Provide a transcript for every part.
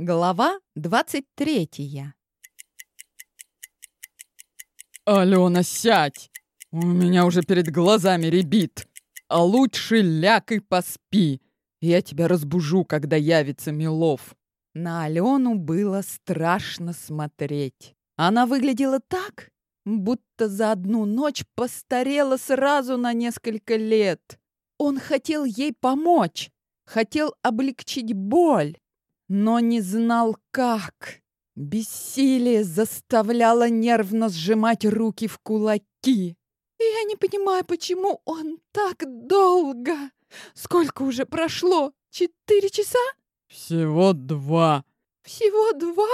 Глава 23 «Алена, сядь! У меня уже перед глазами ребит. А лучше ляг и поспи. Я тебя разбужу, когда явится Милов». На Алену было страшно смотреть. Она выглядела так, будто за одну ночь постарела сразу на несколько лет. Он хотел ей помочь, хотел облегчить боль, но не знал как. Бессилие заставляло нервно сжимать руки в кулаки. «Я не понимаю, почему он так долго? Сколько уже прошло? Четыре часа?» «Всего два». «Всего два?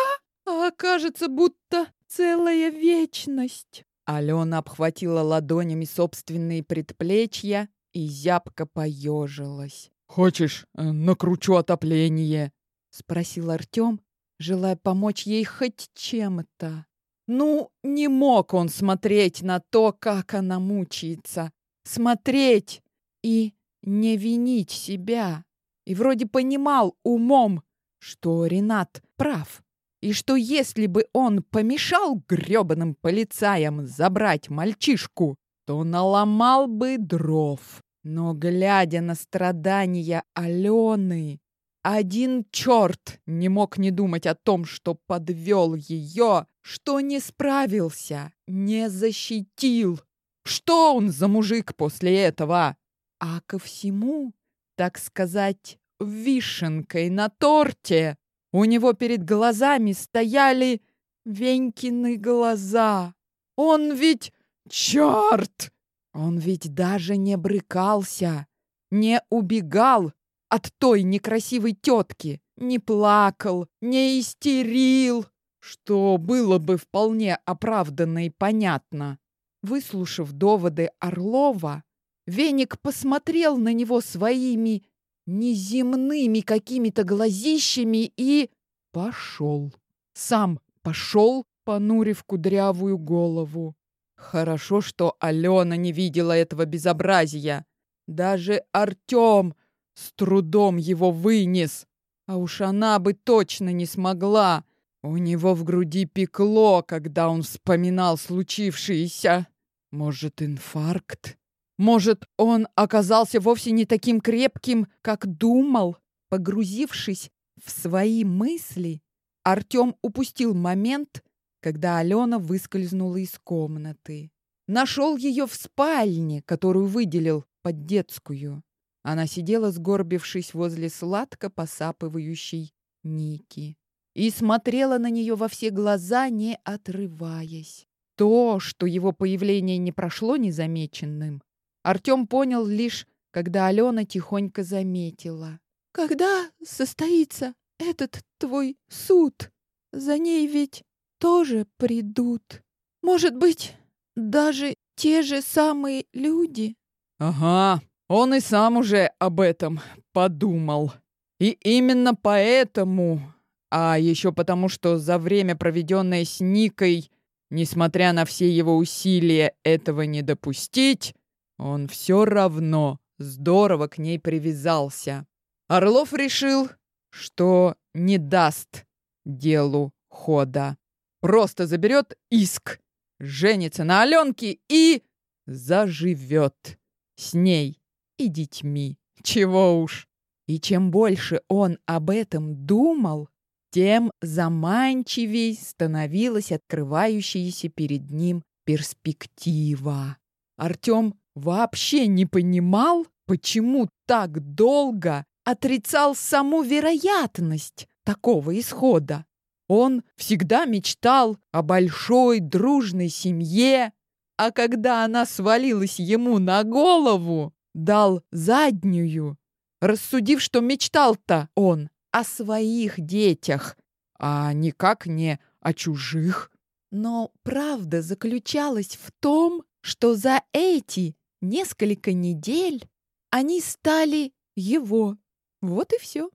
А кажется, будто целая вечность». Алена обхватила ладонями собственные предплечья и зябко поежилась. «Хочешь, э, накручу отопление?» — спросил Артем, желая помочь ей хоть чем-то. Ну, не мог он смотреть на то, как она мучается. Смотреть и не винить себя. И вроде понимал умом, что Ренат прав. И что если бы он помешал грёбаным полицаям забрать мальчишку, то наломал бы дров. Но, глядя на страдания Алены, один черт не мог не думать о том, что подвел ее, что не справился, не защитил. Что он за мужик после этого? А ко всему, так сказать, вишенкой на торте, у него перед глазами стояли Венькины глаза. Он ведь... Черт! Он ведь даже не брыкался, не убегал, от той некрасивой тетки, не плакал, не истерил, что было бы вполне оправданно и понятно. Выслушав доводы Орлова, Веник посмотрел на него своими неземными какими-то глазищами и пошел. Сам пошел, понурив кудрявую голову. Хорошо, что Алена не видела этого безобразия. Даже Артем с трудом его вынес. А уж она бы точно не смогла. У него в груди пекло, когда он вспоминал случившееся. Может, инфаркт? Может, он оказался вовсе не таким крепким, как думал? Погрузившись в свои мысли, Артем упустил момент, когда Алена выскользнула из комнаты. Нашел ее в спальне, которую выделил под детскую. Она сидела, сгорбившись возле сладко посапывающей Ники, и смотрела на нее во все глаза, не отрываясь. То, что его появление не прошло незамеченным, Артем понял лишь, когда Алена тихонько заметила. «Когда состоится этот твой суд? За ней ведь тоже придут. Может быть, даже те же самые люди?» «Ага, он и сам уже об этом подумал. И именно поэтому, а еще потому, что за время, проведенное с Никой, несмотря на все его усилия этого не допустить, он все равно здорово к ней привязался. Орлов решил, что не даст делу хода. Просто заберет иск, женится на Аленке и заживет с ней и детьми. Чего уж. И чем больше он об этом думал, тем заманчивей становилась открывающаяся перед ним перспектива. Артем вообще не понимал, почему так долго отрицал саму вероятность такого исхода. Он всегда мечтал о большой дружной семье, а когда она свалилась ему на голову, дал заднюю, рассудив, что мечтал-то он о своих детях, а никак не о чужих. Но правда заключалась в том, что за эти несколько недель они стали его. Вот и все.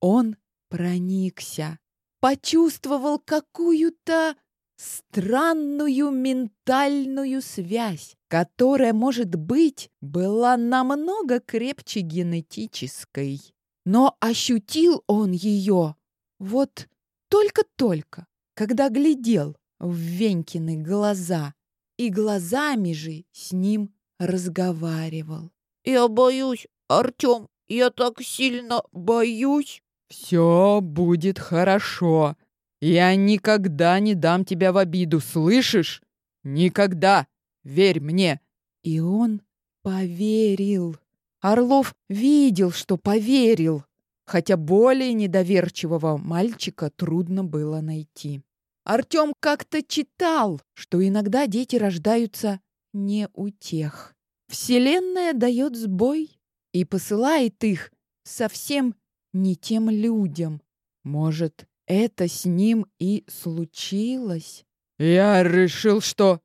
Он проникся, почувствовал какую-то странную ментальную связь, которая, может быть, была намного крепче генетической. Но ощутил он ее Вот только-только, когда глядел в Венькины глаза и глазами же с ним разговаривал. «Я боюсь, Артем, я так сильно боюсь!» «Все будет хорошо. Я никогда не дам тебя в обиду, слышишь? Никогда! Верь мне!» И он поверил. Орлов видел, что поверил, хотя более недоверчивого мальчика трудно было найти. Артем как-то читал, что иногда дети рождаются не у тех. Вселенная дает сбой и посылает их совсем не тем людям. Может, это с ним и случилось? Я решил, что...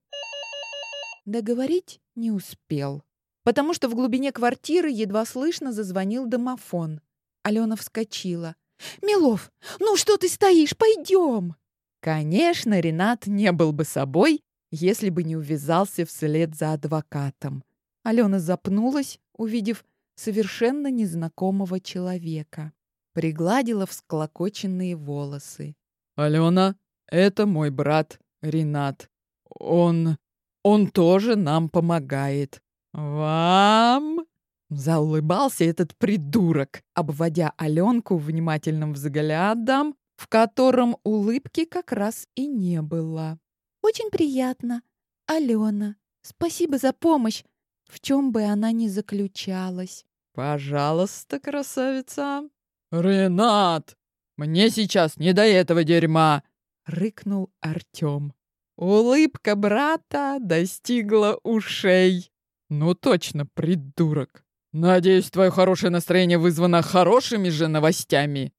Договорить не успел, потому что в глубине квартиры едва слышно зазвонил домофон. Алена вскочила. «Милов, ну что ты стоишь? Пойдем!» Конечно, Ренат не был бы собой, если бы не увязался вслед за адвокатом. Алена запнулась, увидев совершенно незнакомого человека. Пригладила всклокоченные волосы. «Алена, это мой брат Ренат. Он... он тоже нам помогает». «Вам?» Заулыбался этот придурок, обводя Аленку внимательным взглядом, в котором улыбки как раз и не было. «Очень приятно. Алена, спасибо за помощь, в чем бы она ни заключалась». «Пожалуйста, красавица». «Ренат, мне сейчас не до этого дерьма!» — рыкнул Артем. Улыбка брата достигла ушей. «Ну точно, придурок. Надеюсь, твое хорошее настроение вызвано хорошими же новостями?»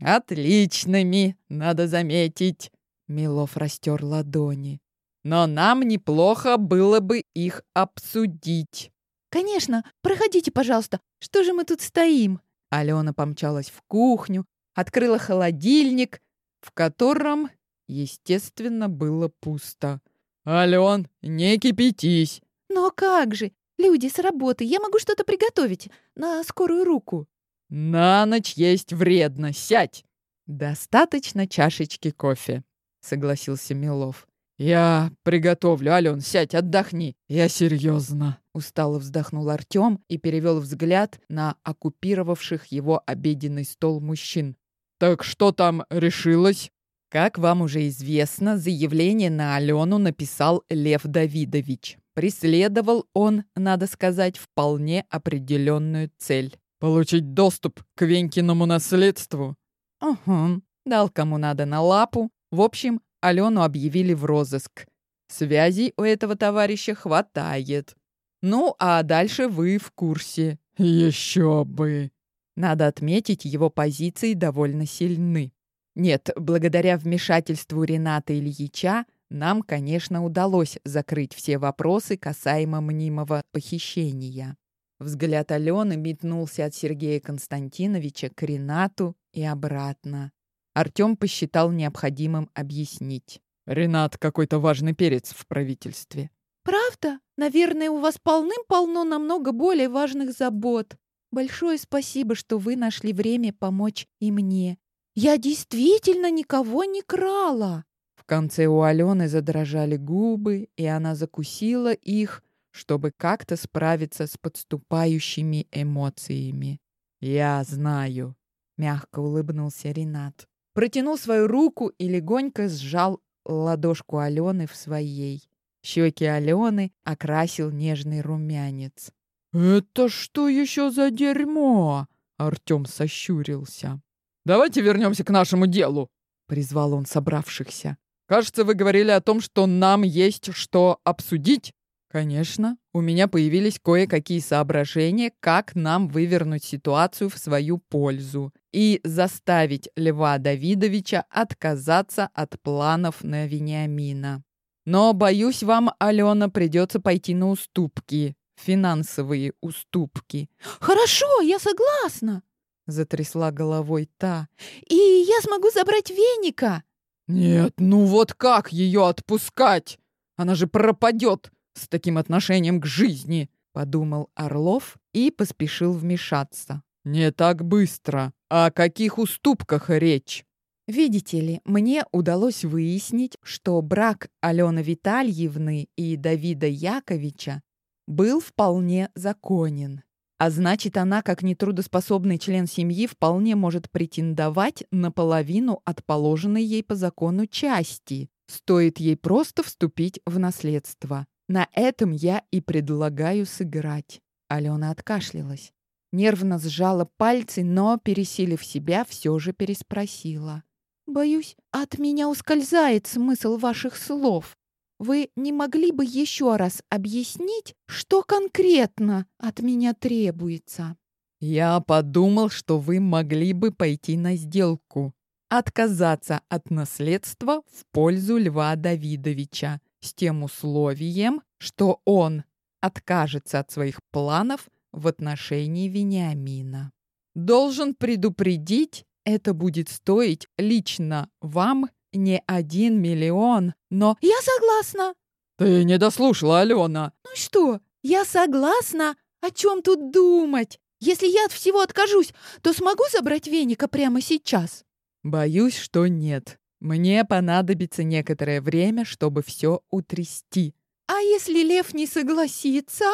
«Отличными, надо заметить!» Милов растер ладони. «Но нам неплохо было бы их обсудить». «Конечно, проходите, пожалуйста. Что же мы тут стоим?» Алена помчалась в кухню, открыла холодильник, в котором, естественно, было пусто. «Ален, не кипятись!» «Но как же? Люди с работы, я могу что-то приготовить на скорую руку». «На ночь есть вредно, сядь!» «Достаточно чашечки кофе», — согласился Милов. «Я приготовлю, Ален, сядь, отдохни. Я серьезно». Устало вздохнул Артем и перевел взгляд на оккупировавших его обеденный стол мужчин. «Так что там решилось?» Как вам уже известно, заявление на Алену написал Лев Давидович. Преследовал он, надо сказать, вполне определенную цель. Получить доступ к Венькиному наследству? Угу. Дал кому надо на лапу. В общем, Алену объявили в розыск. Связей у этого товарища хватает. Ну, а дальше вы в курсе. Еще бы. Надо отметить, его позиции довольно сильны. Нет, благодаря вмешательству Рената Ильича нам, конечно, удалось закрыть все вопросы касаемо мнимого похищения. Взгляд Алены метнулся от Сергея Константиновича к Ренату и обратно. Артем посчитал необходимым объяснить. «Ренат какой-то важный перец в правительстве». «Правда? Наверное, у вас полным-полно намного более важных забот. Большое спасибо, что вы нашли время помочь и мне. Я действительно никого не крала!» В конце у Алены задрожали губы, и она закусила их, чтобы как-то справиться с подступающими эмоциями. «Я знаю», — мягко улыбнулся Ренат. Протянул свою руку и легонько сжал ладошку Алены в своей. Щеки Алены окрасил нежный румянец. «Это что еще за дерьмо?» Артем сощурился. «Давайте вернемся к нашему делу», — призвал он собравшихся. «Кажется, вы говорили о том, что нам есть что обсудить?» Конечно, у меня появились кое-какие соображения, как нам вывернуть ситуацию в свою пользу и заставить Льва Давидовича отказаться от планов на Вениамина. Но, боюсь, вам, Алена, придется пойти на уступки, финансовые уступки. «Хорошо, я согласна!» — затрясла головой та. «И я смогу забрать веника!» «Нет, ну вот как ее отпускать? Она же пропадет!» С таким отношением к жизни», — подумал Орлов и поспешил вмешаться. «Не так быстро. О каких уступках речь?» Видите ли, мне удалось выяснить, что брак Алены Витальевны и Давида Яковича был вполне законен. А значит, она, как нетрудоспособный член семьи, вполне может претендовать на половину от положенной ей по закону части. Стоит ей просто вступить в наследство. На этом я и предлагаю сыграть. Алена откашлялась. Нервно сжала пальцы, но, пересилив себя, все же переспросила. «Боюсь, от меня ускользает смысл ваших слов. Вы не могли бы еще раз объяснить, что конкретно от меня требуется?» «Я подумал, что вы могли бы пойти на сделку. Отказаться от наследства в пользу Льва Давидовича с тем условием, что он откажется от своих планов в отношении Вениамина. Должен предупредить, это будет стоить лично вам не один миллион, но... Я согласна. Ты не дослушала, Алена. Ну что, я согласна? О чем тут думать? Если я от всего откажусь, то смогу забрать веника прямо сейчас? Боюсь, что нет. Мне понадобится некоторое время, чтобы все утрясти. А если лев не согласится?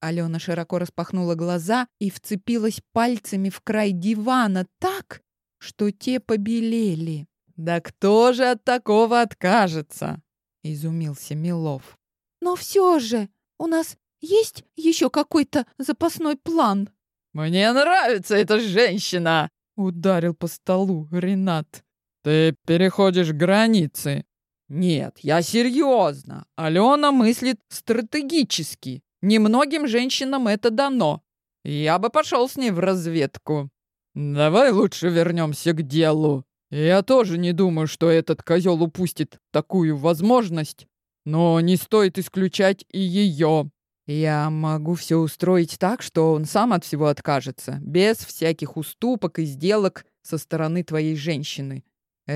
Алена широко распахнула глаза и вцепилась пальцами в край дивана так, что те побелели. «Да кто же от такого откажется?» — изумился Милов. «Но все же у нас есть еще какой-то запасной план?» «Мне нравится эта женщина!» — ударил по столу Ренат. «Ты переходишь границы». «Нет, я серьезно. Алена мыслит стратегически. Немногим женщинам это дано. Я бы пошел с ней в разведку. Давай лучше вернемся к делу. Я тоже не думаю, что этот козел упустит такую возможность, но не стоит исключать и ее. Я могу все устроить так, что он сам от всего откажется, без всяких уступок и сделок со стороны твоей женщины.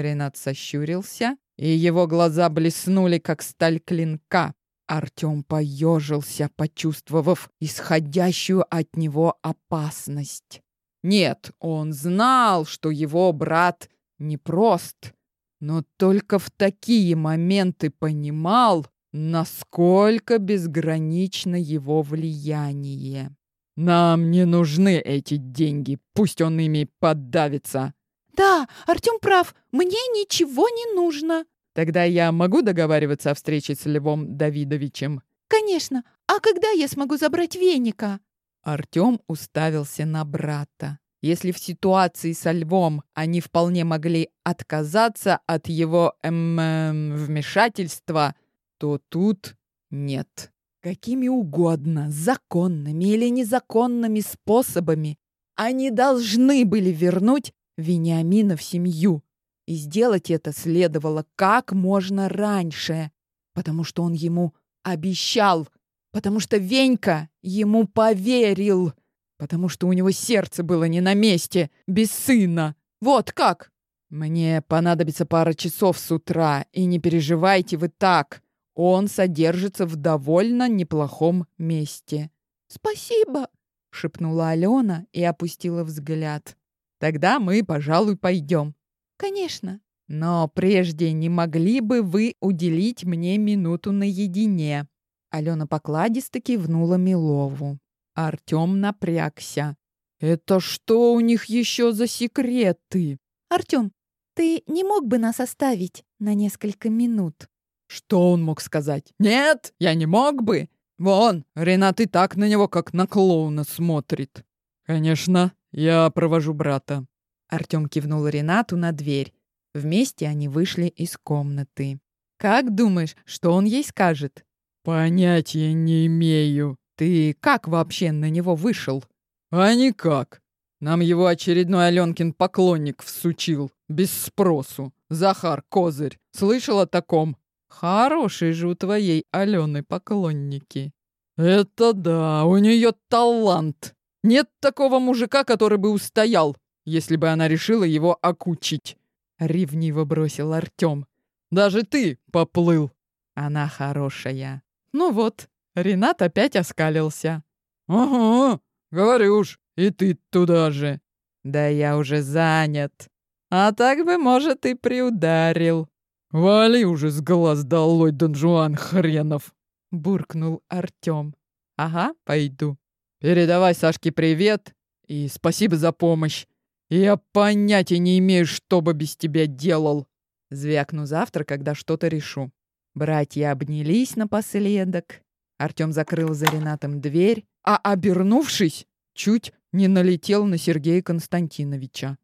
Ренат сощурился, и его глаза блеснули, как сталь клинка. Артем поежился, почувствовав исходящую от него опасность. Нет, он знал, что его брат непрост, но только в такие моменты понимал, насколько безгранично его влияние. «Нам не нужны эти деньги, пусть он ими поддавится». «Да, Артем прав, мне ничего не нужно», Тогда я могу договариваться о встрече с Львом Давидовичем? Конечно. А когда я смогу забрать веника? Артём уставился на брата. Если в ситуации со Львом они вполне могли отказаться от его эм, эм, вмешательства, то тут нет. Какими угодно, законными или незаконными способами, они должны были вернуть Вениамина в семью. И сделать это следовало как можно раньше, потому что он ему обещал, потому что Венька ему поверил, потому что у него сердце было не на месте, без сына. Вот как! Мне понадобится пара часов с утра, и не переживайте вы так. Он содержится в довольно неплохом месте. «Спасибо!» — шепнула Алена и опустила взгляд. «Тогда мы, пожалуй, пойдем. «Конечно». «Но прежде не могли бы вы уделить мне минуту наедине?» Алена покладисто кивнула Милову. Артем напрягся. «Это что у них еще за секреты?» «Артем, ты не мог бы нас оставить на несколько минут?» Что он мог сказать? «Нет, я не мог бы!» Вон, Ренат и так на него, как на клоуна, смотрит. «Конечно, я провожу брата», Артём кивнул Ренату на дверь. Вместе они вышли из комнаты. «Как думаешь, что он ей скажет?» «Понятия не имею. Ты как вообще на него вышел?» «А никак. Нам его очередной Аленкин поклонник всучил. Без спросу. Захар Козырь. Слышал о таком?» «Хорошие же у твоей Алены поклонники». «Это да, у нее талант. Нет такого мужика, который бы устоял если бы она решила его окучить. Ревниво бросил Артем. Даже ты поплыл. Она хорошая. Ну вот, Ренат опять оскалился. Ага, говорю уж, и ты туда же. Да я уже занят. А так бы, может, и приударил. «Вали уже с глаз долой, Дон Жуан хренов!» — буркнул Артем. «Ага, пойду. Передавай Сашке привет и спасибо за помощь. Я понятия не имею, что бы без тебя делал». Звякну завтра, когда что-то решу. Братья обнялись напоследок. Артем закрыл за Ренатом дверь, а, обернувшись, чуть не налетел на Сергея Константиновича.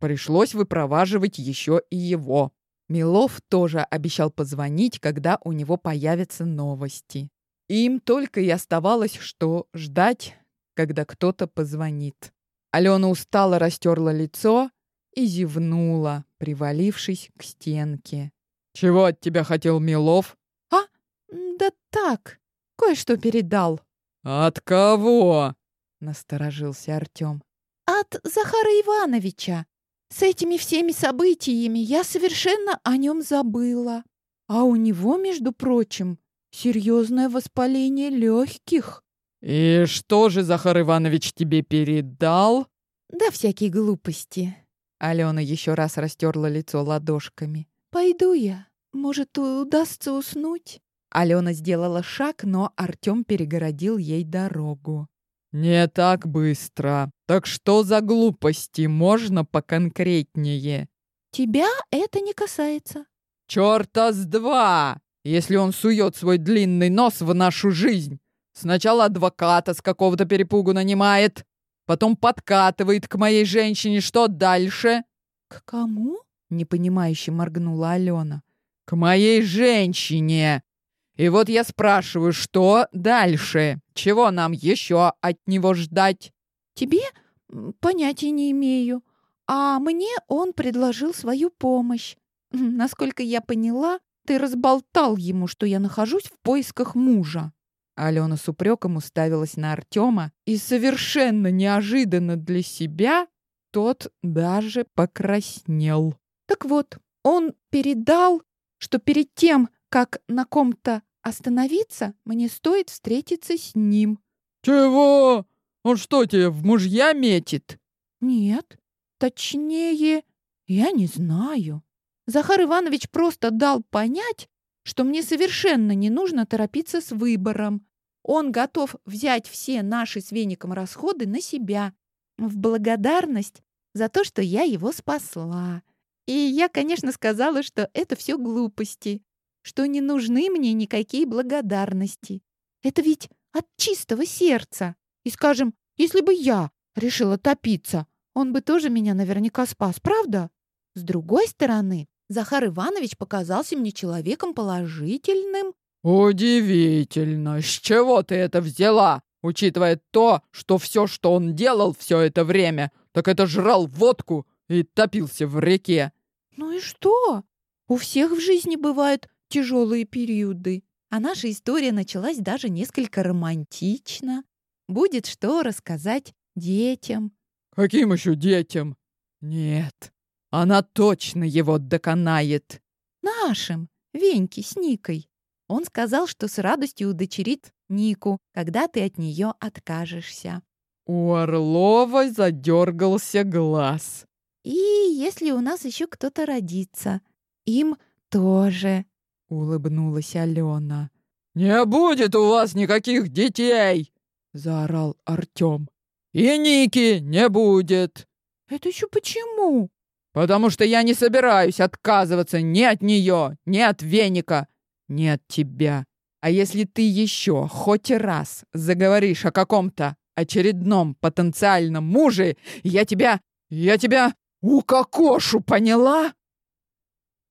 Пришлось выпроваживать еще и его. Милов тоже обещал позвонить, когда у него появятся новости. Им только и оставалось, что ждать, когда кто-то позвонит. Алена устало растерла лицо и зевнула, привалившись к стенке. «Чего от тебя хотел Милов?» «А, да так, кое-что передал». «От кого?» — насторожился Артем. «От Захара Ивановича. С этими всеми событиями я совершенно о нем забыла. А у него, между прочим, серьезное воспаление легких». «И что же Захар Иванович тебе передал?» «Да всякие глупости». Алена еще раз растерла лицо ладошками. «Пойду я. Может, удастся уснуть?» Алена сделала шаг, но Артем перегородил ей дорогу. «Не так быстро. Так что за глупости? Можно поконкретнее?» «Тебя это не касается». «Чёрта с два! Если он сует свой длинный нос в нашу жизнь, сначала адвоката с какого-то перепугу нанимает, потом подкатывает к моей женщине, что дальше?» «К кому?» — непонимающе моргнула Алена. «К моей женщине!» И вот я спрашиваю, что дальше? Чего нам еще от него ждать? Тебе понятия не имею. А мне он предложил свою помощь. Насколько я поняла, ты разболтал ему, что я нахожусь в поисках мужа. Алена с упреком уставилась на Артема, и совершенно неожиданно для себя тот даже покраснел. Так вот, он передал, что перед тем, как на ком-то Остановиться мне стоит встретиться с ним. Чего? Он что тебе в мужья метит? Нет. Точнее, я не знаю. Захар Иванович просто дал понять, что мне совершенно не нужно торопиться с выбором. Он готов взять все наши с Веником расходы на себя в благодарность за то, что я его спасла. И я, конечно, сказала, что это все глупости что не нужны мне никакие благодарности. Это ведь от чистого сердца. И, скажем, если бы я решила топиться, он бы тоже меня наверняка спас, правда? С другой стороны, Захар Иванович показался мне человеком положительным. Удивительно. С чего ты это взяла? Учитывая то, что все, что он делал все это время, так это жрал водку и топился в реке. Ну и что? У всех в жизни бывают тяжелые периоды. А наша история началась даже несколько романтично. Будет что рассказать детям. Каким еще детям? Нет, она точно его доконает. Нашим, Веньке с Никой. Он сказал, что с радостью удочерит Нику, когда ты от нее откажешься. У Орлова задергался глаз. И если у нас еще кто-то родится, им тоже. — улыбнулась Алена. «Не будет у вас никаких детей!» — заорал Артем. «И Ники не будет!» «Это еще почему?» «Потому что я не собираюсь отказываться ни от нее, ни от веника, ни от тебя. А если ты еще хоть раз заговоришь о каком-то очередном потенциальном муже, я тебя... я тебя укокошу, поняла?»